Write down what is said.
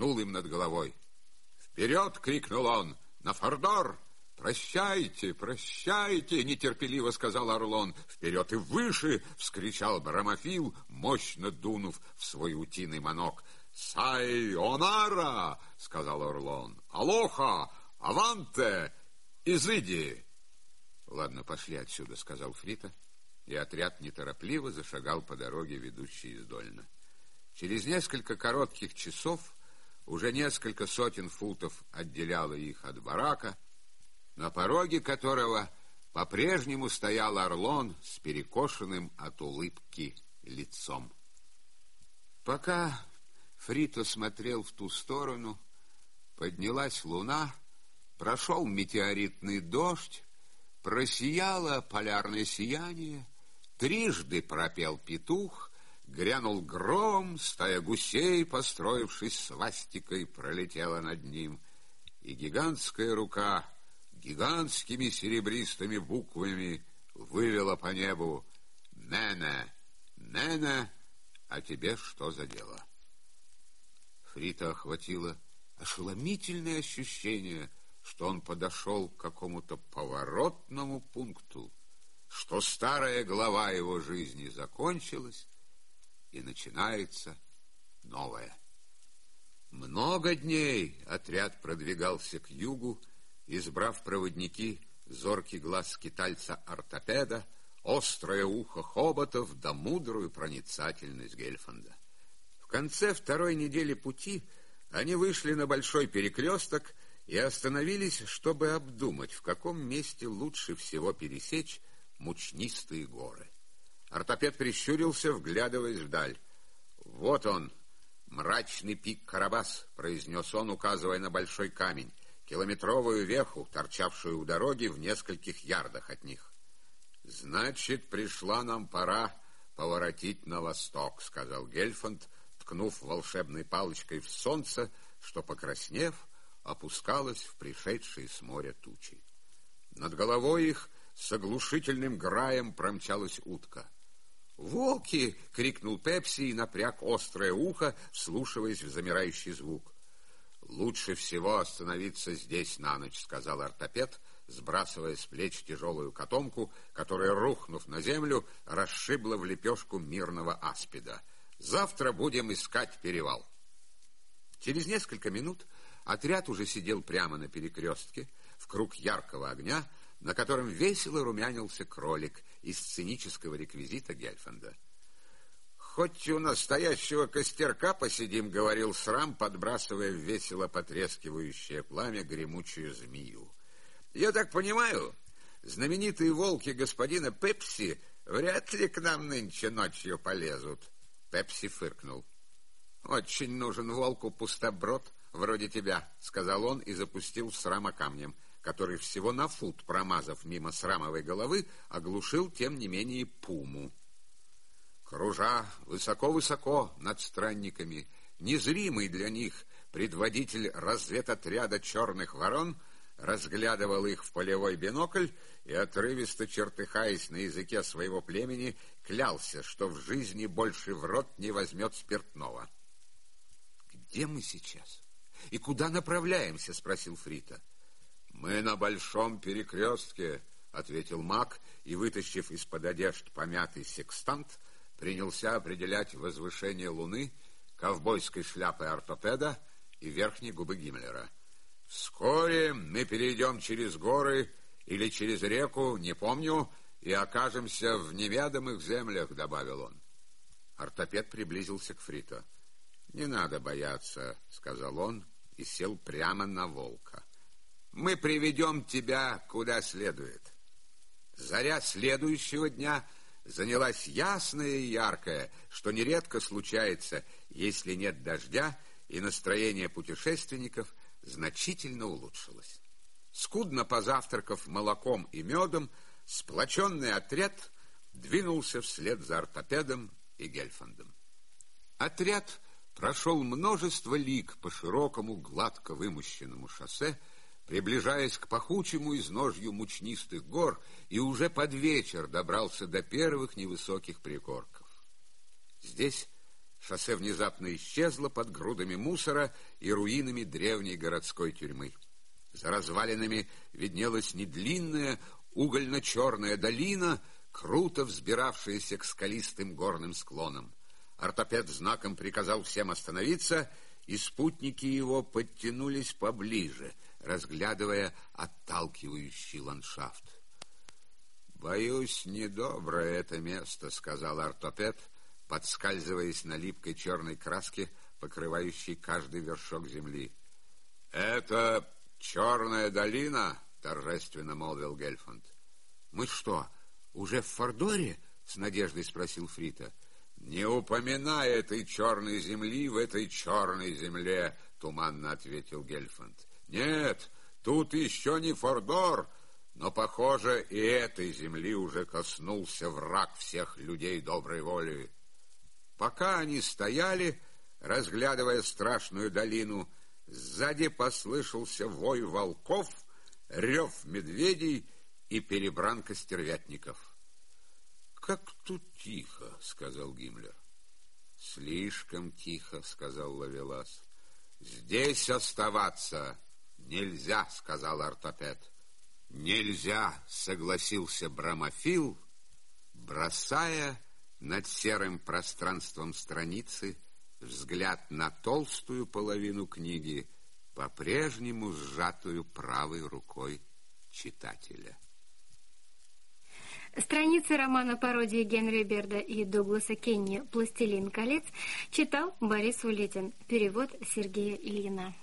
взмахнул им над головой. «Вперед!» — крикнул он. «На фордор!» «Прощайте, прощайте!» — нетерпеливо сказал Орлон. «Вперед и выше!» — вскричал Брамофил, мощно дунув в свой утиный манок. «Сайонара!» — сказал Орлон. «Алоха! Аванте! Изыди!» «Ладно, пошли отсюда», — сказал Фрита, и отряд неторопливо зашагал по дороге, ведущей из Дольна. Через несколько коротких часов уже несколько сотен футов отделяло их от барака, на пороге которого по-прежнему стоял Орлон с перекошенным от улыбки лицом. Пока Фрито смотрел в ту сторону, поднялась луна, прошел метеоритный дождь, просияло полярное сияние, трижды пропел петух, грянул гром, стая гусей, построившись свастикой, пролетела над ним, и гигантская рука гигантскими серебристыми буквами вывела по небу «Нена, Нена, а тебе что за дело?» Фрита охватило ошеломительное ощущение, что он подошел к какому-то поворотному пункту, что старая глава его жизни закончилась, и начинается новая. Много дней отряд продвигался к югу, избрав проводники зоркий глаз скитальца-ортопеда, острое ухо хоботов да мудрую проницательность Гельфанда. В конце второй недели пути они вышли на большой перекресток и остановились, чтобы обдумать, в каком месте лучше всего пересечь мучнистые горы. Ортопед прищурился, вглядываясь вдаль. «Вот он, мрачный пик Карабас», — произнес он, указывая на большой камень километровую веху, торчавшую у дороги в нескольких ярдах от них. «Значит, пришла нам пора поворотить на восток», — сказал Гельфанд, ткнув волшебной палочкой в солнце, что, покраснев, опускалось в пришедшие с моря тучи. Над головой их с оглушительным граем промчалась утка. «Волки!» — крикнул Пепси и напряг острое ухо, вслушиваясь в замирающий звук. «Лучше всего остановиться здесь на ночь», — сказал ортопед, сбрасывая с плеч тяжелую котомку, которая, рухнув на землю, расшибла в лепешку мирного аспида. «Завтра будем искать перевал». Через несколько минут отряд уже сидел прямо на перекрестке, в круг яркого огня, на котором весело румянился кролик из сценического реквизита Гельфанда. «Хоть у настоящего костерка посидим», — говорил Срам, подбрасывая в весело потрескивающее пламя гремучую змею. «Я так понимаю, знаменитые волки господина Пепси вряд ли к нам нынче ночью полезут». Пепси фыркнул. «Очень нужен волку пустоброд вроде тебя», — сказал он и запустил Срама камнем, который всего на фут, промазав мимо Срамовой головы, оглушил, тем не менее, пуму. Кружа высоко-высоко над странниками, незримый для них предводитель разведотряда черных ворон разглядывал их в полевой бинокль и, отрывисто чертыхаясь на языке своего племени, клялся, что в жизни больше в рот не возьмет спиртного. «Где мы сейчас? И куда направляемся?» — спросил Фрита. «Мы на большом перекрестке», — ответил маг и, вытащив из-под одежд помятый секстант, — принялся определять возвышение Луны ковбойской шляпой ортопеда и верхней губы Гиммлера. «Вскоре мы перейдем через горы или через реку, не помню, и окажемся в неведомых землях», — добавил он. Ортопед приблизился к Фрито. «Не надо бояться», — сказал он и сел прямо на волка. «Мы приведем тебя куда следует». Заря следующего дня — занялась ясная и яркая, что нередко случается, если нет дождя, и настроение путешественников значительно улучшилось. Скудно позавтракав молоком и медом, сплоченный отряд двинулся вслед за ортопедом и Гельфандом. Отряд прошел множество лиг по широкому, гладко вымощенному шоссе, приближаясь к пахучему изножью мучнистых гор, и уже под вечер добрался до первых невысоких пригорков. Здесь Шоссе внезапно исчезло под грудами мусора и руинами древней городской тюрьмы. За развалинами виднелась недлинная угольно-черная долина, круто взбиравшаяся к скалистым горным склонам. Ортопед знаком приказал всем остановиться, и спутники его подтянулись поближе, разглядывая отталкивающий ландшафт. «Боюсь, недоброе это место», — сказал ортопед, подскальзываясь на липкой черной краске, покрывающей каждый вершок земли. «Это черная долина?» — торжественно молвил Гельфанд. «Мы что, уже в Фордоре?» — с надеждой спросил Фрита. «Не упоминай этой черной земли в этой черной земле», — туманно ответил Гельфанд. «Нет, тут еще не Фордор, но, похоже, и этой земли уже коснулся враг всех людей доброй воли. Пока они стояли, разглядывая страшную долину, сзади послышался вой волков, рев медведей и перебранка стервятников. «Как тут тихо», — сказал Гиммлер. «Слишком тихо», — сказал Лавелас. «Здесь оставаться нельзя», — сказал ортопед. «Нельзя», — согласился Брамофил, бросая над серым пространством страницы взгляд на толстую половину книги, по-прежнему сжатую правой рукой читателя. Страницы романа пародии Генри Берда и Дугласа Кенни «Пластилин колец» читал Борис Улитин. Перевод Сергея Ильина.